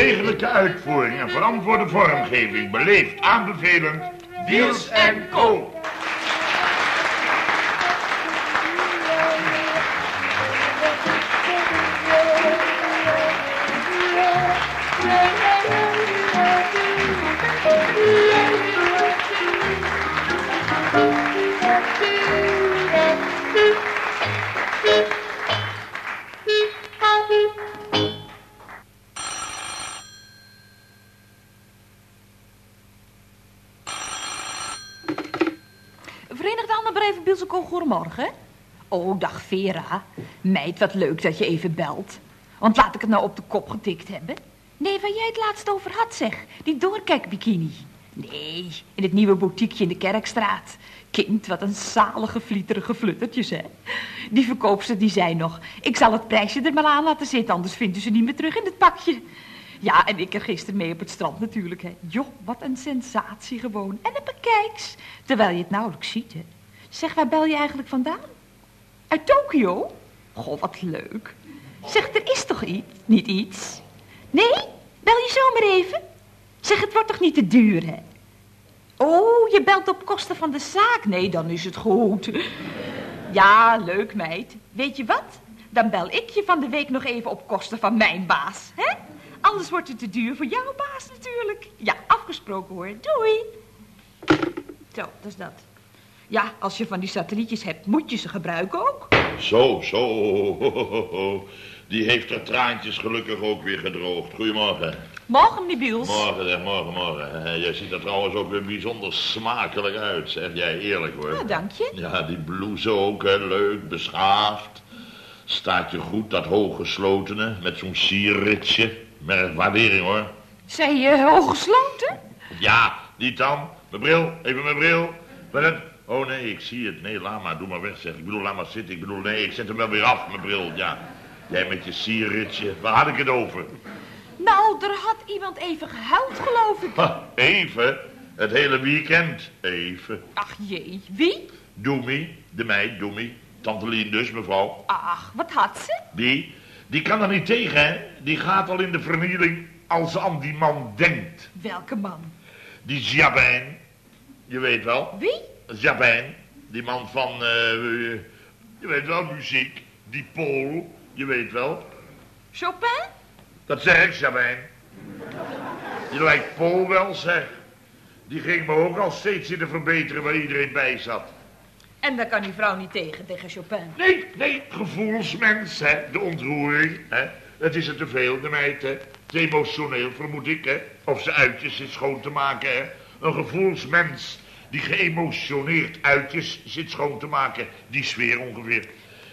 Degelijke uitvoering en verantwoorde vormgeving beleefd aanbevelend... Wiels en Co. goedemorgen. Oh, dag Vera. Meid, wat leuk dat je even belt. Want laat ik het nou op de kop getikt hebben. Nee, waar jij het laatst over had, zeg. Die doorkijkbikini. Nee, in het nieuwe boutiqueje in de Kerkstraat. Kind, wat een zalige, vlieterige fluttertjes, hè. Die verkoopster die zei nog... Ik zal het prijsje er maar aan laten zitten, anders vinden ze niet meer terug in het pakje. Ja, en ik er gisteren mee op het strand natuurlijk, hè. Joh, wat een sensatie gewoon. En een bekijks. Terwijl je het nauwelijks ziet, hè. Zeg, waar bel je eigenlijk vandaan? Uit Tokio? Goh, wat leuk. Zeg, er is toch iets? Niet iets? Nee? Bel je zomaar even? Zeg, het wordt toch niet te duur, hè? Oh, je belt op kosten van de zaak. Nee, dan is het goed. Ja, leuk, meid. Weet je wat? Dan bel ik je van de week nog even op kosten van mijn baas, hè? Anders wordt het te duur voor jouw baas natuurlijk. Ja, afgesproken hoor. Doei. Zo, dat is dat. Ja, als je van die satellietjes hebt, moet je ze gebruiken ook. Zo, zo. Die heeft haar traantjes gelukkig ook weer gedroogd. Goedemorgen. Morgen, meneer Biels. Morgen, zeg, morgen, morgen. Eh, Jij ziet er trouwens ook weer bijzonder smakelijk uit, zeg jij eerlijk hoor. Ja, dank je. Ja, die blouse ook, hè, leuk, beschaafd. Staat je goed, dat hooggeslotene, met zo'n sierritsje. Merk waardering hoor. Zei je hooggesloten? Ja, die dan. Mijn bril, even mijn bril. Wat het? Oh nee, ik zie het. Nee, laat maar, doe maar weg zeg. Ik bedoel, laat maar zitten. Ik bedoel, nee, ik zet hem wel weer af, mijn bril, ja. Jij met je sierritsje, waar had ik het over? Nou, er had iemand even gehuild, geloof ik. Ha, even, het hele weekend, even. Ach jee, wie? Doemie, de meid, Doemie. Tante Lien dus, mevrouw. Ach, wat had ze? Die, die kan er niet tegen, hè. Die gaat al in de vernieling als ze aan die man denkt. Welke man? Die Jabijn, je weet wel. Wie? Jabijn, die man van, eh, je weet wel, muziek. Die Pool, je weet wel. Chopin? Dat zeg ik, Jabijn. Je lijkt Paul wel, zeg. Die ging me ook al steeds in de verbeteren waar iedereen bij zat. En daar kan die vrouw niet tegen, tegen Chopin. Nee, nee, gevoelsmens, hè. De ontroering, hè. Het is er te veel, de meid, hè. Te emotioneel, vermoed ik, hè. Of ze uitjes zit schoon te maken, hè. Een gevoelsmens die geëmotioneerd uitjes zit schoon te maken. Die sfeer ongeveer.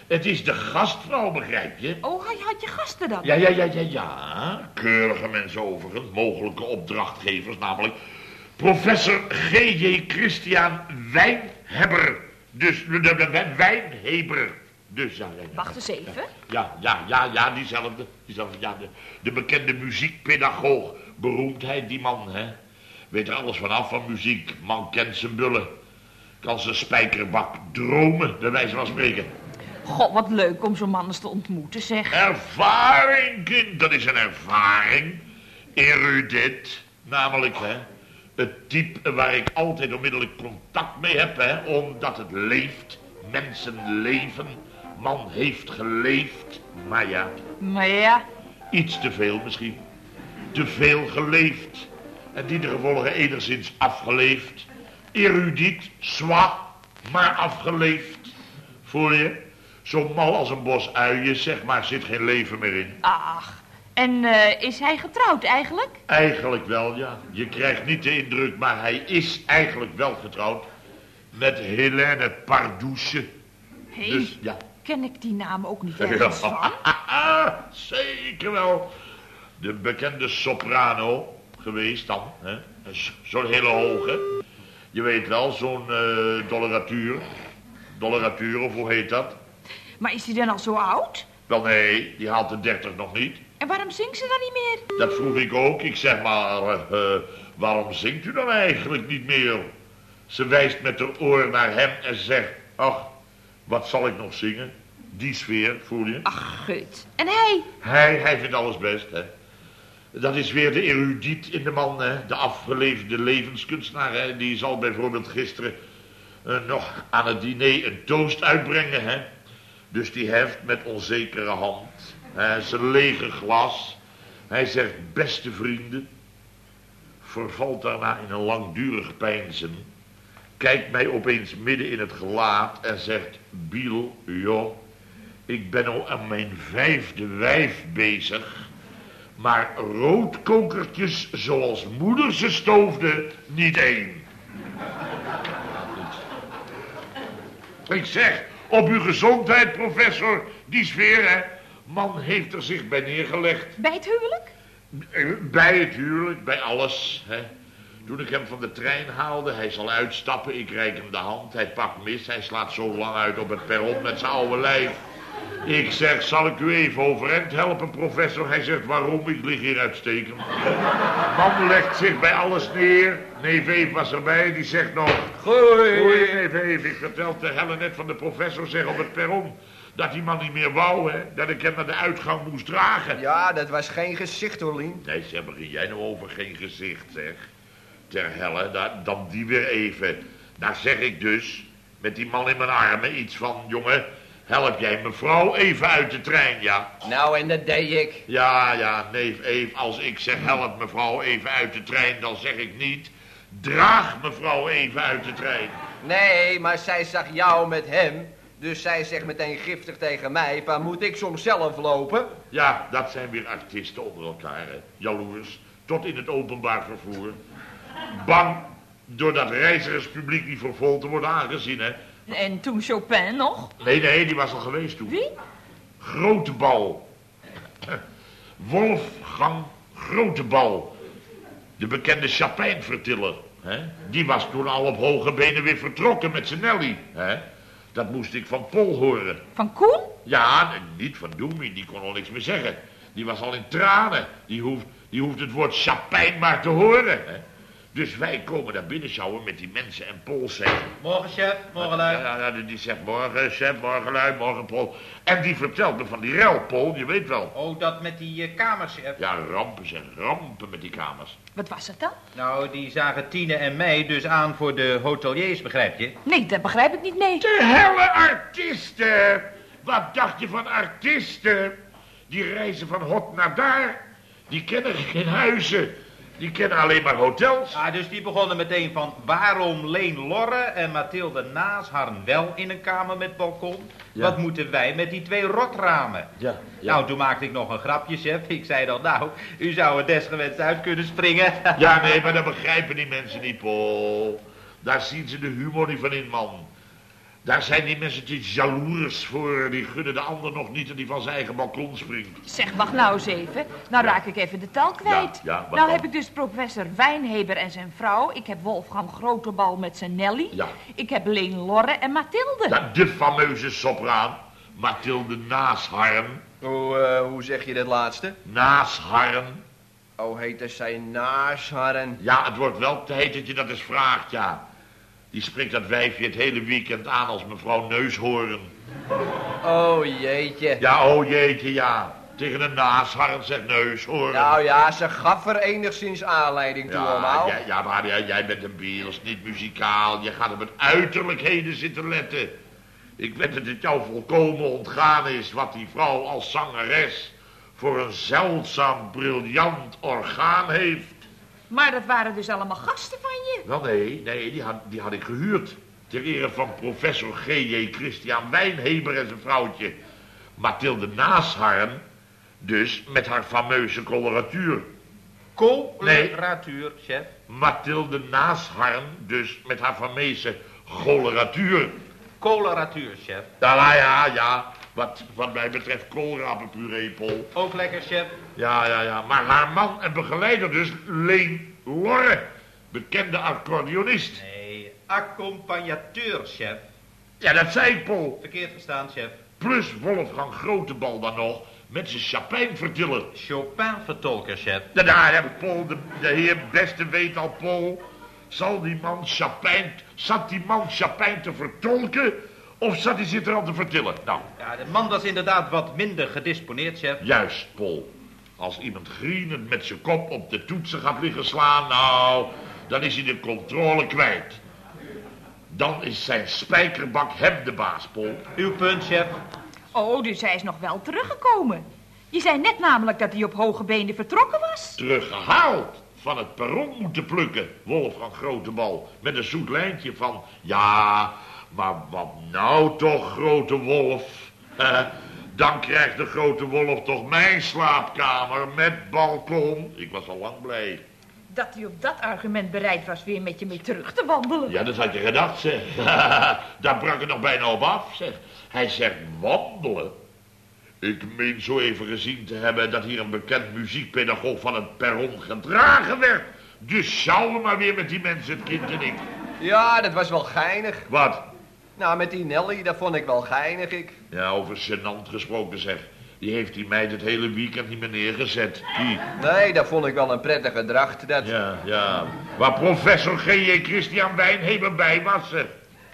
Het is de gastvrouw, begrijp je? Oh, hij had je gasten dan? Ja, ja, ja, ja, ja. Keurige mensen overigens, mogelijke opdrachtgevers, namelijk professor G.J. Christian Wijnhebber. Dus, de, de, de Wijnheber. Dus, ja, ja, ja. Wacht eens even. Ja, ja, ja, ja, diezelfde. diezelfde ja, de, de bekende muziekpedagoog. Beroemdheid, die man, hè. Weet er alles vanaf van muziek. Man kent zijn bullen. Kan zijn spijkerbak dromen, bij wijze van spreken. God, wat leuk om zo'n man eens te ontmoeten, zeg. Ervaring, kind, dat is een ervaring. Erudit, namelijk, hè. Het type waar ik altijd onmiddellijk contact mee heb, hè. Omdat het leeft. Mensen leven. Man heeft geleefd. Maar ja, Maar ja, iets te veel misschien. Te veel geleefd. En die de gevolgen enigszins afgeleefd. Erudiet, zwa, maar afgeleefd. Voel je? Zo mal als een bos uien, zeg maar, zit geen leven meer in. ach. En eh, is hij getrouwd eigenlijk? Eigenlijk wel, ja. Je krijgt niet de indruk, maar hij is eigenlijk wel getrouwd. Met Helene Pardouche. Hé, Dus, ja. ken ik die naam ook niet ergens van? Zeker wel. De bekende soprano geweest dan. Zo'n hele hoge. Je weet wel, zo'n eh doloratuur. Doloratuur, of hoe heet dat? Maar is hij dan al zo oud? Wel nee, die haalt de 30 nog niet. En waarom zingt ze dan niet meer? Dat vroeg ik ook. Ik zeg maar, eh, eh, waarom zingt u dan eigenlijk niet meer? Ze wijst met haar oor naar hem en zegt, ach, wat zal ik nog zingen? Die sfeer, voel je? Ach, gut. En hij? Hij, hij vindt alles best, hè. Dat is weer de erudiet in de man. De afgeleefde levenskunstenaar, hè. Die zal bijvoorbeeld gisteren eh, nog aan het diner een toast uitbrengen, hè. Dus die heft met onzekere hand hè, zijn lege glas. Hij zegt, beste vrienden. Vervalt daarna in een langdurig peinzen. Kijkt mij opeens midden in het gelaat en zegt, Biel, joh, ik ben al aan mijn vijfde wijf bezig. Maar roodkokertjes zoals moeder ze stoofde, niet één. Ik zeg, op uw gezondheid, professor, die sfeer, hè. Man heeft er zich bij neergelegd. Bij het huwelijk? Eh, Bij het huwelijk, bij alles, hè. Toen ik hem van de trein haalde, hij zal uitstappen, ik reik hem de hand, hij pakt mis, hij slaat zo lang uit op het perron met zijn oude lijf. Ik zeg, zal ik u even overeind helpen, professor? Hij zegt, waarom? Ik lig hier uitstekend. Man legt zich bij alles neer. Neef Eve was erbij, die zegt nog... Goeie, neef Eve. Ik vertelde Helle net van de professor zeg op het perron... dat die man niet meer wou, hè. Dat ik hem naar de uitgang moest dragen. Ja, dat was geen gezicht hoor, Lien. Nee, zeg, begin jij nou over geen gezicht, zeg. Ter helle, da- dan die weer even. Daar zeg ik dus, met die man in mijn armen, iets van... jongen, help jij mevrouw even uit de trein, ja? Nou, en dat deed ik. Ja, ja, neef Eve, als ik zeg help mevrouw even uit de trein... dan zeg ik niet, draag mevrouw even uit de trein. Nee, maar zij zag jou met hem. Dus zij zegt meteen giftig tegen mij, maar moet ik soms zelf lopen? Ja, dat zijn weer artiesten onder elkaar, hè. Jaloers, tot in het openbaar vervoer. Bang door dat reizigerspubliek niet voor vol te worden aangezien, hè. En toen Chopin nog? Nee, nee, die was al geweest toen. Wie? Grote bal. Wolfgang Grote bal. De bekende Chapijnvertiller. Hè? Die was toen al op hoge benen weer vertrokken met zijn Nelly. Hè? Dat moest ik van Pol horen. Van Koen? Ja, niet van Doemie, die kon al niks meer zeggen. Die was al in tranen. Die hoeft, die hoeft het woord Chapijn maar te horen. Hè? Dus wij komen daar binnen sjouwen met die mensen en Pol zegt... Morgen, chef. Morgen, lui. Ja, ja, die zegt morgen, chef, morgen lui, morgen Pol. En die vertelt me van die rel, Pol, je weet wel. Oh, dat met die eh, kamers, chef. Ja, rampen zeg, rampen met die kamers. Wat was het dan? Nou, die zagen Tine en mij dus aan voor de hoteliers, begrijp je? Nee, dat begrijp ik niet, nee. De helle artiesten! Wat dacht je van artiesten? Die reizen van hot naar daar. Die kennen geen huizen. Die kennen alleen maar hotels. Ah, dus die begonnen meteen van waarom Leen Lorre en Mathilde Naasharn wel in een kamer met balkon? Ja. Wat moeten wij met die twee rotramen? Ja, Nou, toen maakte ik nog een grapje, chef. Ik zei dan, nou, u zou er desgewenst uit kunnen springen. Ja, nee, maar dat begrijpen die mensen niet, Pol. Daar zien ze de humor niet van in, man. Daar zijn die mensen te jaloers voor. Die gunnen de ander nog niet en die van zijn eigen balkon springt. Zeg, wacht nou eens even. Nou raak ik even de tel kwijt. Ja, ja, wat nou dan? heb ik dus professor Wijnheber en zijn vrouw. Ik heb Wolfgang Grotebal met zijn Nelly. Ja. Ik heb Leen Lorre en Mathilde. Ja, de fameuze sopraan. Mathilde Naasharm. Hoe, eh, hoe zeg je dat laatste? Naasharm. Oh, heet er zijn naasharren. Ja, het wordt wel tijd dat je dat eens vraagt, ja. Die spreekt dat wijfje het hele weekend aan als mevrouw Neushoorn. Oh, jeetje. Ja, oh jeetje, ja. Tegen een naasharm zegt Neushoorn. Nou ja, ze gaf er enigszins aanleiding toe ja, allemaal. ja, ja, maar ja, jij bent een biels, niet muzikaal. Je gaat op het uiterlijkheden zitten letten. Ik weet dat het jou volkomen ontgaan is wat die vrouw als zangeres voor een zeldzaam, briljant orgaan heeft. Maar dat waren dus allemaal gasten van je. Wel nee, nee, die had, die had ik gehuurd. Ter ere van professor G.J. Christian Wijnheber en zijn vrouwtje. Mathilde Naasharm, dus met haar fameuze coloratuur. Coloratuur, chef. Mathilde Naasharm, dus met haar fameuze coloratuur. Coloratuur, chef. Ja, ja, ja. Wat, wat mij betreft koolrapenpuree, Paul. Ook lekker, chef. Ja, ja, ja. Maar haar man en begeleider dus, Leen Lorre. Bekende accordeonist. Nee, accompagnateur, chef. Ja, dat zei ik, Paul. Verkeerd verstaan, chef. Plus Wolfgang Grotebal dan nog. Met zijn chapijn vertillen. Chopin-vertolker, chef. Ja, daar heb ik Paul, de, de heer beste weet al, Paul. Zal die man Chapijn, zat die man Chapijn te vertolken? Of zat hij zit er al te vertillen? Nou, Ja, de man was inderdaad wat minder gedisponeerd, chef. juist, Paul. Als iemand grienend met zijn kop op de toetsen gaat liggen slaan, nou, dan is hij de controle kwijt. Dan is zijn spijkerbak hem de baas, Paul. Uw punt, chef. Oh, dus hij is nog wel teruggekomen. Je zei net namelijk dat hij op hoge benen vertrokken was. Teruggehaald van het perron moeten plukken, Wolfgang Grotebal. Met een zoet lijntje van, ja, maar wat nou toch, grote wolf? Dan krijgt de grote wolf toch mijn slaapkamer met balkon. Ik was al lang blij. Dat hij op dat argument bereid was weer met je mee terug te wandelen. Ja, dat had je gedacht, zeg. Daar brak het nog bijna op af, zeg. Hij zegt wandelen. Ik meen zo even gezien te hebben dat hier een bekend muziekpedagoog van het perron gedragen werd. Dus sjouwen maar weer met die mensen, het kind en ik. Ja, dat was wel geinig. Wat? Nou, met die Nelly, dat vond ik wel geinig, ik. Ja, over gênant gesproken zeg. Die heeft die meid het hele weekend niet meer neergezet. Die. Nee, dat vond ik wel een prettige dracht, dat. Ja, ja. Waar professor G.J. Christian Wijnheber bij was.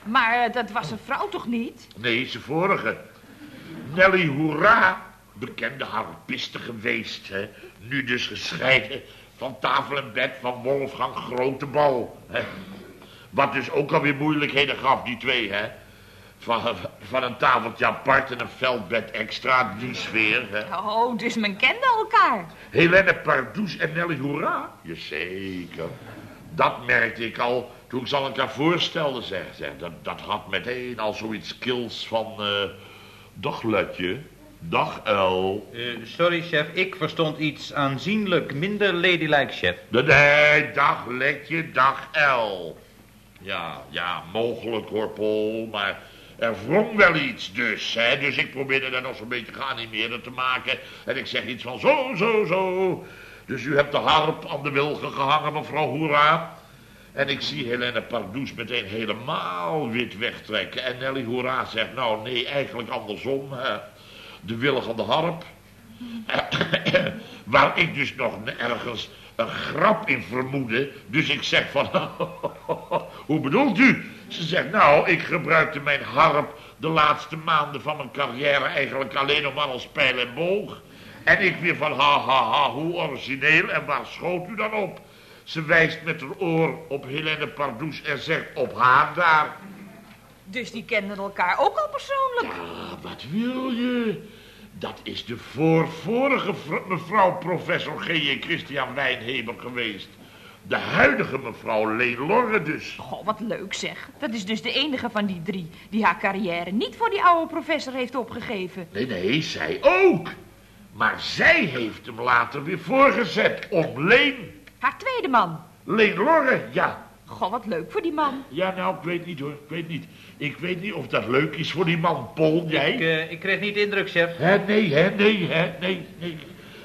Maar eh, dat was een vrouw toch niet? Nee, zijn vorige. Nelly Hoera, bekende harpiste geweest, hè. Nu dus gescheiden van tafel en bed van Wolfgang Grotebal, hè. Wat dus ook alweer moeilijkheden gaf, die twee, hè. Van, van een tafeltje apart en een veldbed extra, die sfeer, hè. Oh, dus men kende elkaar. Helene Pardoes en Nelly Hoera? Jazeker. Dat merkte ik al toen ik ze al elkaar voorstelde, zeg. zeg. Dat, dat had meteen al zoiets skills van... eh dag Letje, dag Uil. Eh, sorry, chef. Ik verstond iets aanzienlijk minder ladylike, chef. Nee, dag Letje, dag Uil. Ja, ja, mogelijk hoor, Paul, maar er wrong wel iets dus, hè. Dus ik probeerde daar nog zo'n beetje geanimeerder te maken. En ik zeg iets van zo, zo, zo. Dus u hebt de harp aan de wilgen gehangen, mevrouw Hoera. En ik zie Helene Pardoes meteen helemaal wit wegtrekken. En Nelly Hoera zegt, nou nee, eigenlijk andersom. Hè. De wilg aan de harp. Waar ik dus nog ergens een grap in vermoedde. Dus ik zeg van, hoe bedoelt u? Ze zegt, nou, ik gebruikte mijn harp de laatste maanden van mijn carrière eigenlijk alleen nog maar als pijl en boog. En ik weer van, ha, ha, ha, hoe origineel en waar schoot u dan op? Ze wijst met haar oor op Helene Pardoes en zegt, op haar daar. Dus die kenden elkaar ook al persoonlijk. Ah, wat wil je? Dat is de voorvorige vr- mevrouw professor G.J. Christian Wijnheber geweest. De huidige mevrouw Leen Lorre dus. Goh, wat leuk zeg. Dat is dus de enige van die drie die haar carrière niet voor die oude professor heeft opgegeven. Nee, nee, zij ook. Maar zij heeft hem later weer voorgezet om Leen. Haar tweede man. Leen Lorre, ja. Goh, wat leuk voor die man. Ja, nou, ik weet niet hoor, ik weet niet. Ik weet niet of dat leuk is voor die man, Paul, jij? Ik, eh, ik kreeg niet de indruk, chef. Hè, nee, hè, nee, hè, nee, nee.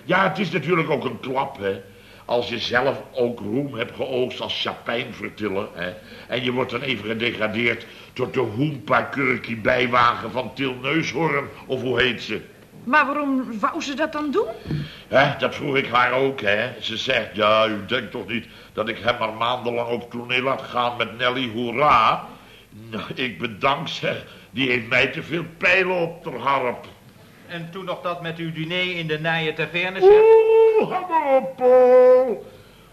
Ja, het is natuurlijk ook een klap, hè. Als je zelf ook roem hebt geoogst als chapijnvertiller, hè. En je wordt dan even gedegradeerd tot de hoempa-kurkie bijwagen van Til Neushoorn, of hoe heet ze? Maar waarom wou ze dat dan doen? Hè, dat vroeg ik haar ook, hè. Ze zegt, ja, u denkt toch niet dat ik hem maar maandenlang op toneel laat gaan met Nelly Hoera? Nou, ik bedank ze. Die heeft mij te veel pijlen op de harp. En toen nog dat met uw diner in de Nije Taverne, Oeh, hou maar op, Paul.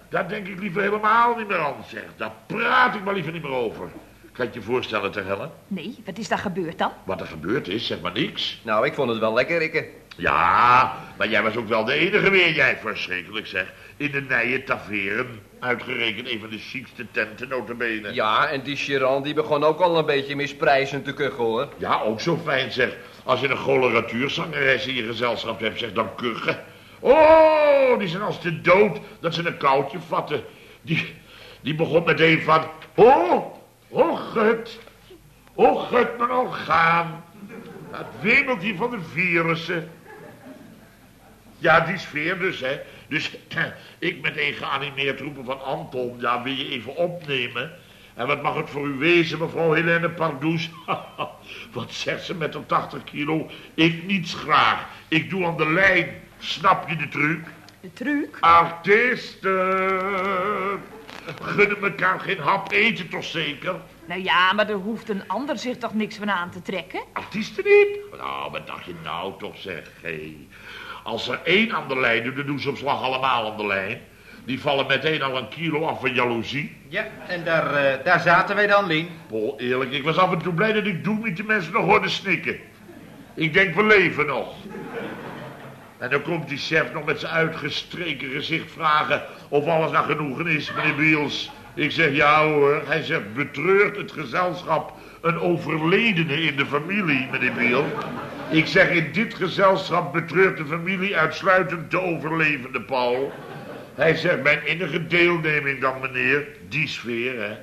Daar denk ik liever helemaal niet meer aan, zeg. Daar praat ik maar liever niet meer over. Kan je het je voorstellen, ter Helle? Nee, wat is daar gebeurd dan? Wat er gebeurd is, zeg maar niks. Nou, ik vond het wel lekker, Rikke. Ja, maar jij was ook wel de enige weer, jij verschrikkelijk zeg. In de Nije Taveren. Uitgerekend een van de chicste tenten, notabene. Ja, en die Chiran die begon ook al een beetje misprijzend te kuchen, hoor. Ja, ook zo fijn zeg. Als je een coloratuurzangeres in je gezelschap hebt, zeg dan kuchen. Oh, die zijn als te dood dat ze een koudje vatten. Die, die begon meteen van... Oh, oh gut, oh gut mijn orgaan. Het wemelt hier van de virussen. Ja, die sfeer dus, hè. Dus ik meteen geanimeerd roepen van Anton, ja, wil je even opnemen? En wat mag het voor u wezen, mevrouw Helene Pardoes? wat zegt ze met een 80 kilo? Ik niets graag. Ik doe aan de lijn. Snap je de truc? De truc? Artiesten gunnen elkaar geen hap eten, toch zeker? Nou ja, maar er hoeft een ander zich toch niks van aan te trekken? Artiesten niet? Nou, wat dacht je nou toch, zeg. Hey. Als er één aan de lijn doet, dan doen ze op slag allemaal aan de lijn. Die vallen meteen al een kilo af van jaloezie. Ja, en daar, eh, daar zaten wij dan, Lien. Pol, eerlijk, ik was af en toe blij dat ik doe met de mensen nog hoorde snikken. Ik denk, we leven nog. En dan komt die chef nog met zijn uitgestreken gezicht vragen of alles naar genoegen is, meneer Biels. Ik zeg, ja hoor. Hij zegt, betreurt het gezelschap een overledene in de familie, meneer Biels? Ik zeg, in dit gezelschap betreurt de familie uitsluitend de overlevende, Paul. Hij zegt, mijn innige deelneming dan, meneer, die sfeer, hè.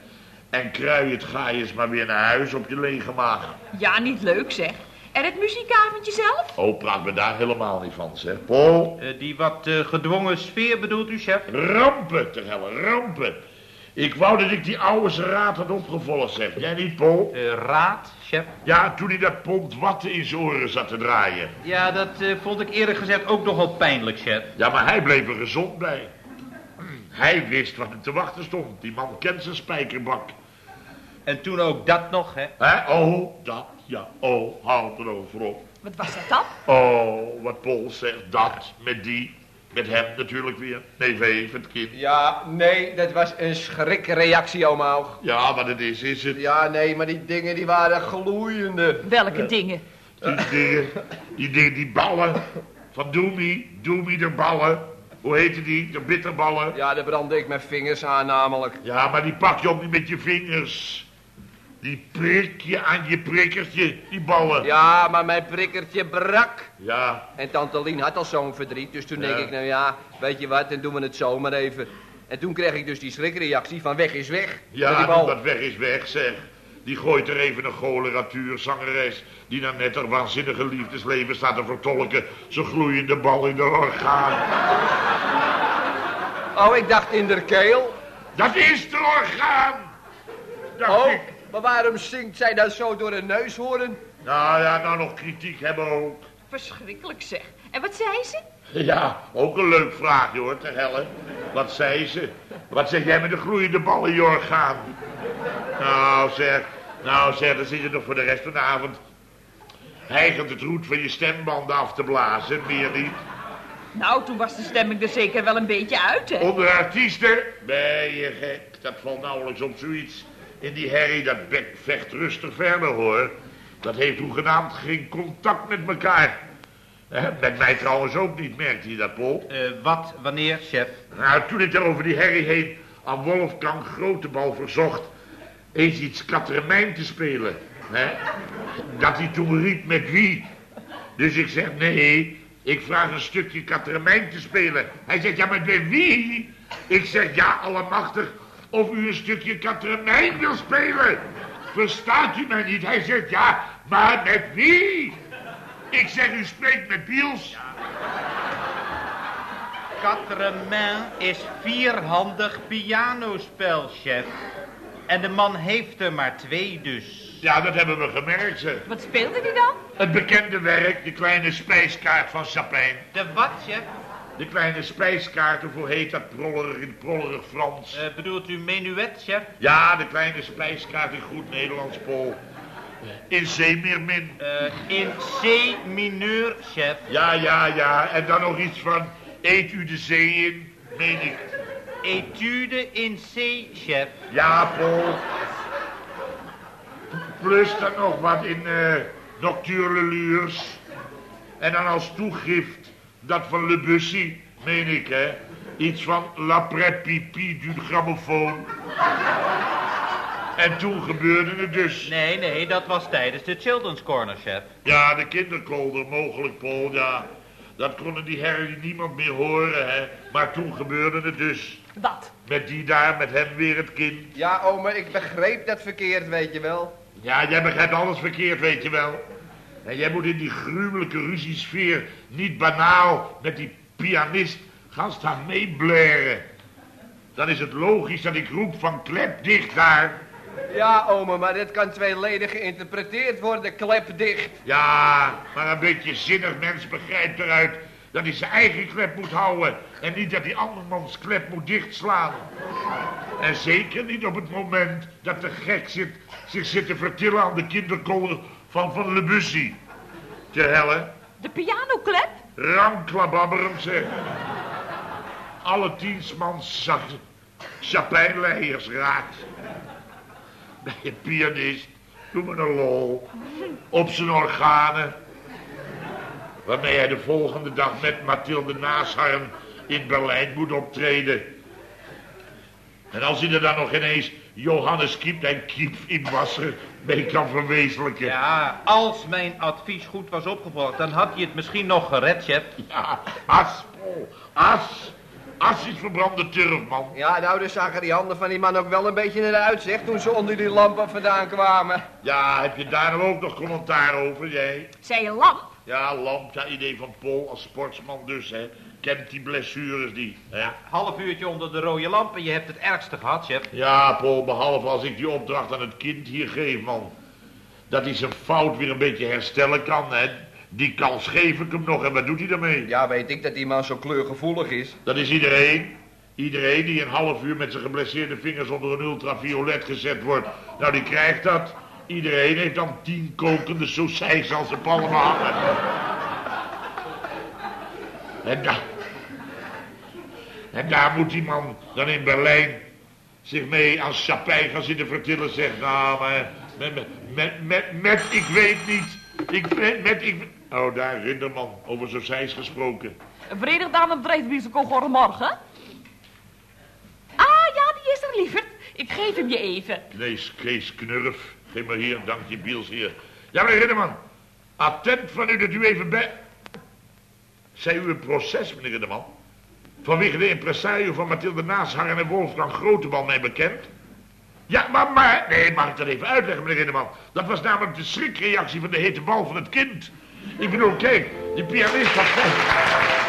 En krui het, ga je eens maar weer naar huis op je lege maag. Ja, niet leuk zeg. En het muziekavondje zelf? Oh, praat me daar helemaal niet van, zeg. Paul, Eh, die wat eh, gedwongen sfeer bedoelt u, chef? rampen, ter helle, rampen. Ik wou dat ik die oude raad had opgevolgd, zeg. Jij niet, Paul? Eh, raad, chef? Ja, toen hij dat pond watten in zijn oren zat te draaien. Ja, dat eh, vond ik eerlijk gezegd ook nogal pijnlijk, chef. Ja, maar hij bleef er gezond bij. Hij wist wat hem te wachten stond. Die man kent zijn spijkerbak. En toen ook dat nog, hè? Hè? Oh, dat, ja. Oh, houd erover op. Wat was dat dan? Oh, wat Paul zegt, dat, met die, met hem natuurlijk weer. Nee, Veef, het kind. Ja, nee, dat was een schrikreactie, oma Oog. Ja, wat het is, is het. Ja, nee, maar die dingen die waren gloeiende. Welke dingen? Die dingen, die dingen, die ballen. Van Doemie, Doemie de ballen. Hoe heette die? De bitterballen. Ja, daar brandde ik mijn vingers aan namelijk. Ja, maar die pak je ook niet met je vingers. Die prik je aan je prikkertje, die ballen. Ja, maar mijn prikkertje brak. Ja, En tante Lien had al zo'n verdriet, dus toen denk ik, nou ja, weet je wat, dan doen we het zo maar even. En toen kreeg ik dus die schrikreactie van weg is weg. Ja dat weg is weg, zeg. Die gooit er even een choleratuurzangeres... die dan net haar waanzinnige liefdesleven staat te vertolken... zijn gloeiende bal in de orgaan. Oh, ik dacht in de keel. Dat is de orgaan! Dacht Oh, ik. Maar waarom zingt zij dan zo door de neushoorn? Nou ja, nou nog kritiek hebben ook. Verschrikkelijk zeg. En wat zei ze? Ja, ook een leuk vraagje hoor, ter helle. Wat zei ze? Wat zeg jij met de gloeiende bal in je orgaan? Nou zeg, nou zeg, dan zit je nog voor de rest van de avond... hijgend het roet van je stembanden af te blazen, meer niet. Nou, toen was de stemming er zeker wel een beetje uit, hè? Onder artiesten ben je gek. Dat valt nauwelijks op zoiets. In die herrie, dat bek vecht rustig verder, hoor. Dat heeft hoegenaamd geen contact met elkaar. Eh, Met mij trouwens ook niet, merkt hij dat, Paul? Eh, wat, wanneer, chef? Nou, toen ik er over die herrie heen aan Wolfgang Grotebal verzocht... eens iets katremijn te spelen, hè? Dat hij toen riep met wie. Dus ik zeg, nee, ik vraag een stukje katremijn te spelen. Hij zegt, ja, maar met wie? Ik zeg, ja, allemachtig, of u een stukje katremijn wil spelen. Verstaat u mij niet? Hij zegt, ja, maar met wie? Ik zeg, u spreekt met Biels. Quatre-main is vierhandig pianospel, chef. En de man heeft er maar twee dus. Ja, dat hebben we gemerkt, zeg. Wat speelde die dan? Het bekende werk, de kleine spijskaart van Chapin. De wat, chef? De kleine spijskaart, hoe heet dat prollerig in prollerig Frans? Eh, bedoelt u menuet, chef? Ja, de kleine spijskaart in goed Nederlands, Paul. In C meer min. Eh, in C mineur, chef. Ja, ja, ja. En dan nog iets van, eet u de zee in, meen ik. Etude in C, chef. Ja, Paul. Plus dan nog wat in eh Nocturne Lures. En dan als toegift dat van Le Bussy, meen ik, hè. Iets van l'après-pipi du grammofoon. En toen gebeurde het dus. Nee, nee, dat was tijdens de Children's Corner, chef. Ja, de kinderkolder, mogelijk, Paul, ja. Dat konden die herrie niemand meer horen, hè. Maar toen gebeurde het dus. Wat? Met die daar, met hem weer het kind. Ja, oma, ik begreep dat verkeerd, weet je wel. Ja, jij begrijpt alles verkeerd, weet je wel. En jij moet in die gruwelijke ruziesfeer niet banaal met die pianist gaan staan meeblaren. Dan is het logisch dat ik roep van klep dicht daar. Ja, oma, maar dit kan tweeledig geïnterpreteerd worden, klep dicht. Ja, maar een beetje zinnig mens begrijpt eruit dat hij zijn eigen klep moet houden. En niet dat hij andermans klep moet dichtslaan. En zeker niet op het moment dat de gek zit, zich zit te vertillen aan de kinderkolen van Van Le Bussy. Te helle, De pianoklep? ramklababberend zeg. Alle tiensmans chapijnleiers raakt. Bij een pianist, doe me een lol. Op zijn organen. Waarmee hij de volgende dag met Mathilde Naasharm in Berlijn moet optreden. En als hij er dan nog ineens Johannes Kiep en Kiep in Wasser mee kan verwezenlijken. Ja, als mijn advies goed was opgevolgd, dan had hij het misschien nog gered, chef. Ja, as, Paul, as. As is verbrande turf, man. Ja, nou, dus zagen die handen van die man ook wel een beetje eruit, zeg, toen ze onder die lampen vandaan kwamen. Ja, heb je daar nou ook nog commentaar over, jij? Zij een lamp? Ja, lamp, ja, idee van Paul als sportsman dus, hè. Kent die blessures die, ja. Half uurtje onder de rode lampen, je hebt het ergste gehad, chef. Ja, Paul, behalve als ik die opdracht aan het kind hier geef, man. Dat hij zijn fout weer een beetje herstellen kan, hè. Die kans geef ik hem nog, en wat doet hij daarmee? Ja, weet ik dat die man zo kleurgevoelig is. Dat is iedereen. Iedereen die een half uur met zijn geblesseerde vingers onder een ultraviolet gezet wordt. Nou, die krijgt dat. Iedereen heeft dan tien kokende saucijs als zijn palmen hangen. En daar... En daar moet die man dan in Berlijn zich mee als chapijn gaan zitten vertillen. Zegt, nou, maar met, met, met, met, ik weet niet. Ik, met, met ik... Oh, daar, Rinderman, over saucijs gesproken. Verenigd aan het bedrijfsmusical goedemorgen. Ah, ja, die is er, lieverd. Ik geef hem je even. Nee, Kees Knurf. Geef maar hier, dank je, Biels hier. Ja, meneer Ridderman. Attent van u dat u even bij... Zij u een proces, meneer Ridderman? Vanwege de impresario van Mathilde Naashanger en Wolfgang Groteman mij bekend? Ja, maar, maar... Nee, mag ik dat even uitleggen, meneer Ridderman? Dat was namelijk de schrikreactie van de hete bal van het kind. Ik bedoel, kijk, die pianist had...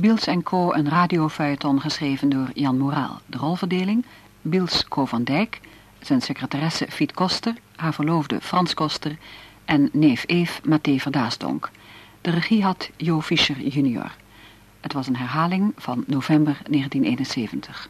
Biels Co. een radiofeuilleton geschreven door Jan Moraal. De rolverdeling, Biels Co. van Dijk, zijn secretaresse Fiet Koster, haar verloofde Frans Koster en neef Eef Mathé Verdaasdonk. De regie had Jo Fischer junior. Het was een herhaling van november 1971.